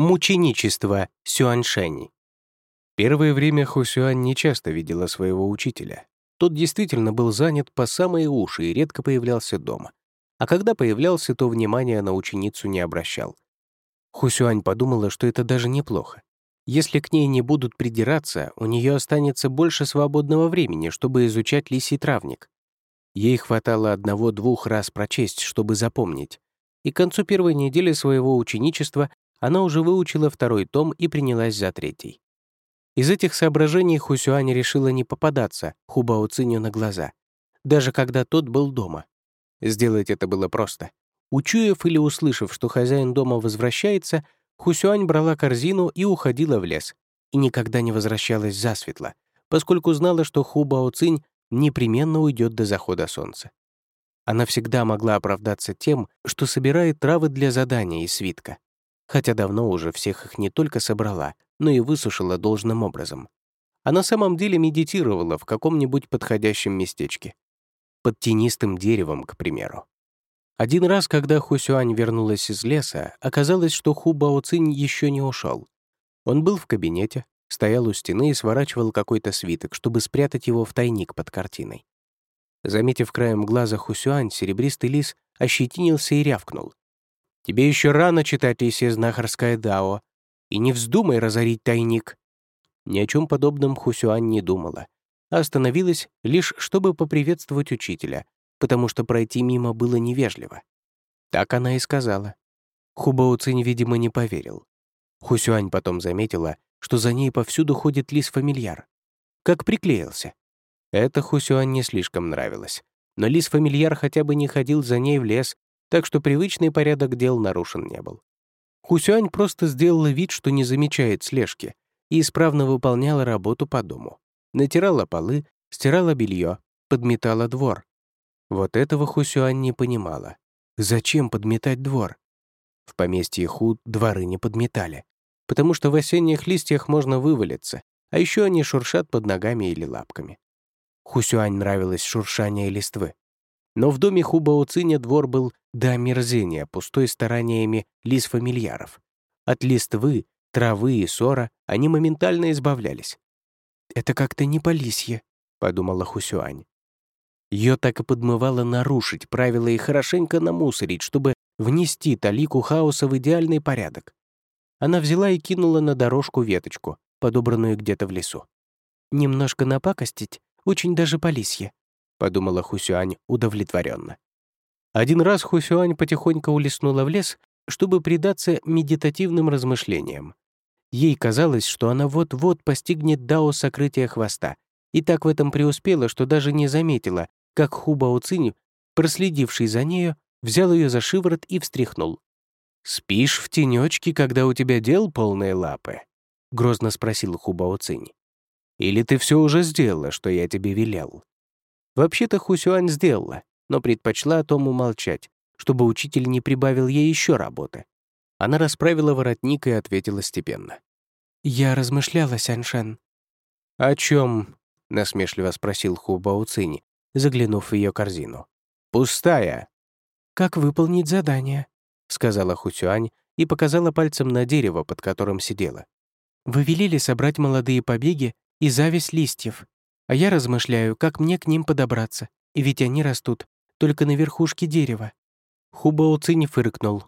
Мученичество Сюаньшэнь. Первое время Хусюань нечасто видела своего учителя. Тот действительно был занят по самые уши и редко появлялся дома. А когда появлялся, то внимания на ученицу не обращал. Хусюань подумала, что это даже неплохо. Если к ней не будут придираться, у нее останется больше свободного времени, чтобы изучать лисий травник. Ей хватало одного-двух раз прочесть, чтобы запомнить. И к концу первой недели своего ученичества она уже выучила второй том и принялась за третий. Из этих соображений Хусюань решила не попадаться Хубао Циню на глаза, даже когда тот был дома. Сделать это было просто. Учуяв или услышав, что хозяин дома возвращается, Хусюань брала корзину и уходила в лес, и никогда не возвращалась засветло, поскольку знала, что Хубао Цинь непременно уйдет до захода солнца. Она всегда могла оправдаться тем, что собирает травы для задания и свитка, хотя давно уже всех их не только собрала, но и высушила должным образом. А на самом деле медитировала в каком-нибудь подходящем местечке. Под тенистым деревом, к примеру. Один раз, когда Хусюань вернулась из леса, оказалось, что Ху Бао Цинь еще не ушел. Он был в кабинете, стоял у стены и сворачивал какой-то свиток, чтобы спрятать его в тайник под картиной. Заметив краем глаза Хусюань, серебристый лис ощетинился и рявкнул. Тебе еще рано читать лисье знахарское дао, и не вздумай разорить тайник». Ни о чем подобном Хусюань не думала, а остановилась лишь, чтобы поприветствовать учителя, потому что пройти мимо было невежливо. Так она и сказала. Хубао Цинь, видимо, не поверил. Хусюань потом заметила, что за ней повсюду ходит лис-фамильяр. Как приклеился. Это Хусюань не слишком нравилось. Но лис-фамильяр хотя бы не ходил за ней в лес так что привычный порядок дел нарушен не был. Хусюань просто сделала вид, что не замечает слежки, и исправно выполняла работу по дому. Натирала полы, стирала белье, подметала двор. Вот этого Хусюань не понимала. Зачем подметать двор? В поместье Ху дворы не подметали, потому что в осенних листьях можно вывалиться, а еще они шуршат под ногами или лапками. Хусюань нравилось шуршание листвы. Но в доме Хубао Циня двор был до омерзения, пустой стараниями лис-фамильяров. От листвы, травы и ссора они моментально избавлялись. «Это как-то не по-лисье», — подумала Хусюань. Ее так и подмывало нарушить правила и хорошенько намусорить, чтобы внести талику хаоса в идеальный порядок. Она взяла и кинула на дорожку веточку, подобранную где-то в лесу. «Немножко напакостить, очень даже по лисье», — подумала Хусюань удовлетворенно. Один раз Хусюань потихоньку улеснула в лес, чтобы предаться медитативным размышлениям. Ей казалось, что она вот-вот постигнет дао сокрытия хвоста, и так в этом преуспела, что даже не заметила, как Хубао Цинь, проследивший за нею, взял ее за шиворот и встряхнул. «Спишь в тенечке, когда у тебя дел полные лапы?» — грозно спросил Хубао Цинь. «Или ты все уже сделала, что я тебе велел?» Вообще-то Хусюань сделала, но предпочла о том умолчать, чтобы учитель не прибавил ей еще работы. Она расправила воротник и ответила степенно. «Я размышляла, Сяньшен». «О чем?» — насмешливо спросил Ху Бауцини, заглянув в ее корзину. «Пустая». «Как выполнить задание?» — сказала Хусюань и показала пальцем на дерево, под которым сидела. «Вы велели собрать молодые побеги и зависть листьев. А я размышляю, как мне к ним подобраться, и ведь они растут только на верхушке дерева. Хубао Цинь фыркнул.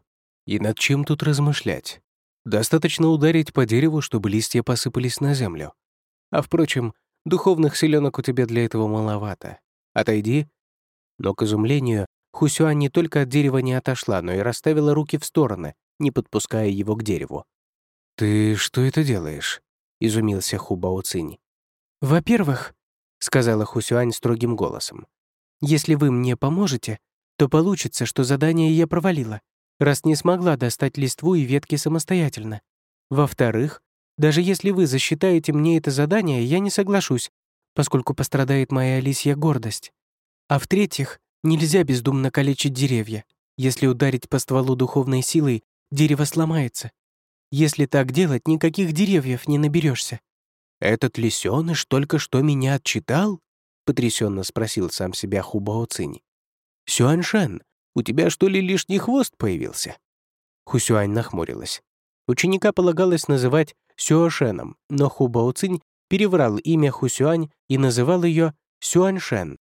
И над чем тут размышлять? Достаточно ударить по дереву, чтобы листья посыпались на землю. А впрочем, духовных селенок у тебя для этого маловато. Отойди. Но, к изумлению, Хусюань не только от дерева не отошла, но и расставила руки в стороны, не подпуская его к дереву. «Ты что это делаешь?» — изумился Хубао Цинь. «Во-первых, — сказала Хусюань строгим голосом. «Если вы мне поможете, то получится, что задание я провалила, раз не смогла достать листву и ветки самостоятельно. Во-вторых, даже если вы засчитаете мне это задание, я не соглашусь, поскольку пострадает моя лисья гордость. А в-третьих, нельзя бездумно калечить деревья. Если ударить по стволу духовной силой, дерево сломается. Если так делать, никаких деревьев не наберешься. «Этот лисёныш только что меня отчитал?» — потрясенно спросил сам себя Хубао Цинь. «Сюаньшен, у тебя что ли лишний хвост появился?» Хусюань нахмурилась. Ученика полагалось называть Сюошеном, но Хубаоцинь переврал имя Хусюань и называл ее Сюаньшен.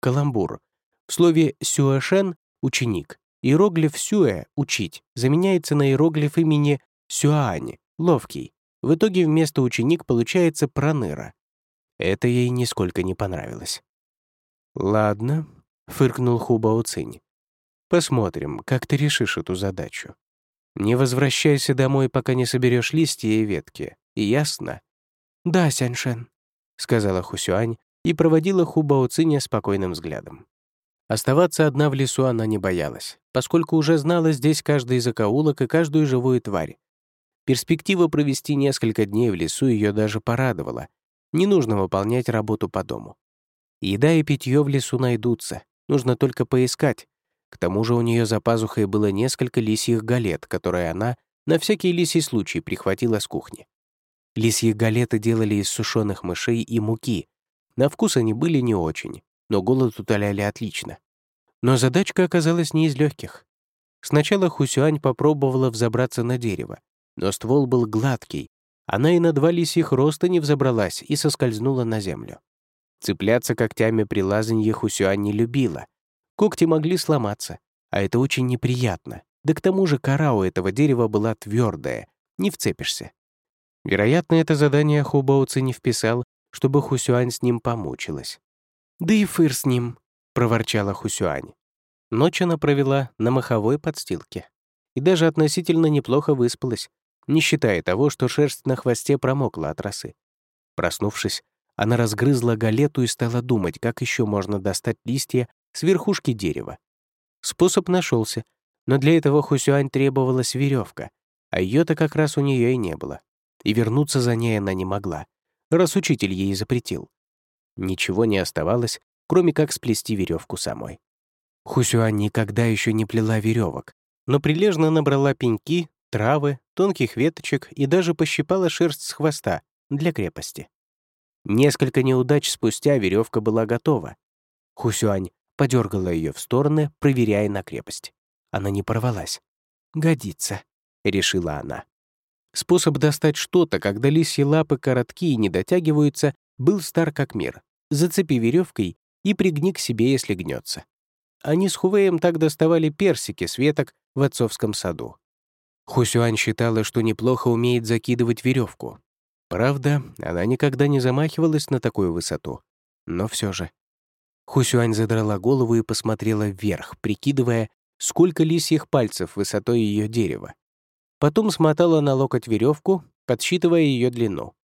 Каламбур. В слове «сюэшен» — ученик. Иероглиф «сюэ» — учить заменяется на иероглиф имени Сюань — ловкий. В итоге вместо ученик получается проныра. Это ей нисколько не понравилось. «Ладно», — фыркнул Хубао Цинь. «Посмотрим, как ты решишь эту задачу. Не возвращайся домой, пока не соберешь листья и ветки. Ясно?» «Да, Сяньшен», — сказала Хусюань и проводила Хубао Циня спокойным взглядом. Оставаться одна в лесу она не боялась, поскольку уже знала здесь каждый закоулок и каждую живую тварь. Перспектива провести несколько дней в лесу ее даже порадовала. Не нужно выполнять работу по дому. Еда и питье в лесу найдутся, нужно только поискать. К тому же у нее за пазухой было несколько лисьих галет, которые она на всякий лисий случай прихватила с кухни. Лисьи галеты делали из сушеных мышей и муки. На вкус они были не очень, но голод утоляли отлично. Но задачка оказалась не из легких. Сначала Хусюань попробовала взобраться на дерево, но ствол был гладкий. Она и на два лисьих роста не взобралась и соскользнула на землю. Цепляться когтями при лазанье Хусюань не любила. Когти могли сломаться, а это очень неприятно. Да к тому же кора у этого дерева была твердая, не вцепишься. Вероятно, это задание Хубоуци не вписал, чтобы Хусюань с ним помучилась. «Да и фыр с ним», — проворчала Хусюань. Ночь она провела на маховой подстилке и даже относительно неплохо выспалась, не считая того, что шерсть на хвосте промокла от росы. Проснувшись, она разгрызла галету и стала думать, как еще можно достать листья с верхушки дерева. Способ нашелся, но для этого Хусюань требовалась веревка, а ее-то как раз у нее и не было. И вернуться за ней она не могла, раз учитель ей запретил. Ничего не оставалось, кроме как сплести веревку самой. Хусюань никогда еще не плела веревок, но прилежно набрала пеньки, травы, тонких веточек и даже пощипала шерсть с хвоста для крепости. Несколько неудач спустя веревка была готова. Хусюань подергала ее в стороны, проверяя на крепость. Она не порвалась. «Годится», — решила она. Способ достать что-то, когда лисьи лапы короткие и не дотягиваются, был стар как мир. Зацепи веревкой и пригни к себе, если гнется. Они с Хувеем так доставали персики с веток в отцовском саду. Хусюань считала, что неплохо умеет закидывать веревку, Правда, она никогда не замахивалась на такую высоту. Но все же. Хусюань задрала голову и посмотрела вверх, прикидывая, сколько лисьих пальцев высотой ее дерева. Потом смотала на локоть веревку, подсчитывая ее длину.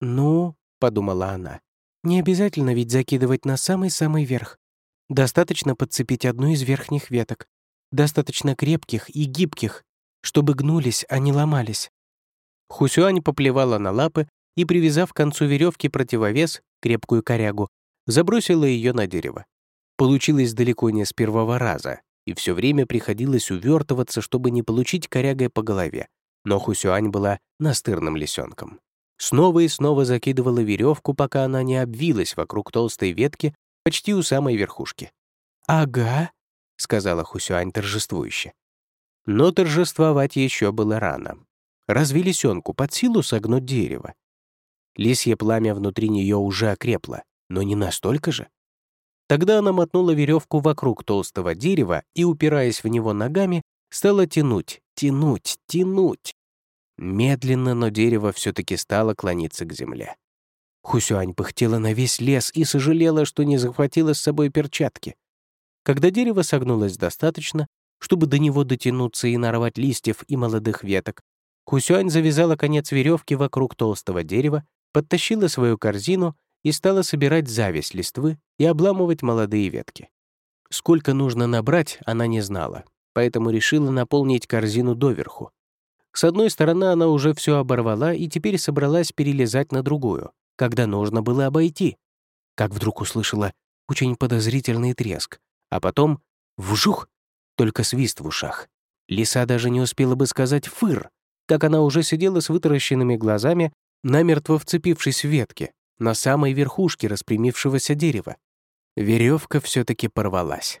«Ну», — подумала она, — «не обязательно ведь закидывать на самый-самый верх. Достаточно подцепить одну из верхних веток, достаточно крепких и гибких, чтобы гнулись, а не ломались. Хусюань поплевала на лапы и, привязав к концу веревки противовес, крепкую корягу, забросила ее на дерево. Получилось далеко не с первого раза, и все время приходилось увертываться, чтобы не получить корягой по голове. Но Хусюань была настырным лисенком. Снова и снова закидывала веревку, пока она не обвилась вокруг толстой ветки почти у самой верхушки. «Ага», — сказала Хусюань торжествующе. Но торжествовать еще было рано. Разве лисенку под силу согнуть дерево? Лисье пламя внутри нее уже окрепло, но не настолько же. Тогда она мотнула веревку вокруг толстого дерева и, упираясь в него ногами, стала тянуть, тянуть, тянуть. Медленно, но дерево все-таки стало клониться к земле. Хусюань пыхтела на весь лес и сожалела, что не захватила с собой перчатки. Когда дерево согнулось достаточно, чтобы до него дотянуться и нарвать листьев и молодых веток, Кусюань завязала конец веревки вокруг толстого дерева, подтащила свою корзину и стала собирать зависть листвы и обламывать молодые ветки. Сколько нужно набрать, она не знала, поэтому решила наполнить корзину доверху. С одной стороны, она уже все оборвала и теперь собралась перелезать на другую, когда нужно было обойти. Как вдруг услышала очень подозрительный треск, а потом — вжух! Только свист в ушах. Лиса даже не успела бы сказать «фыр», как она уже сидела с вытаращенными глазами, намертво вцепившись в ветки, на самой верхушке распрямившегося дерева. Веревка все таки порвалась.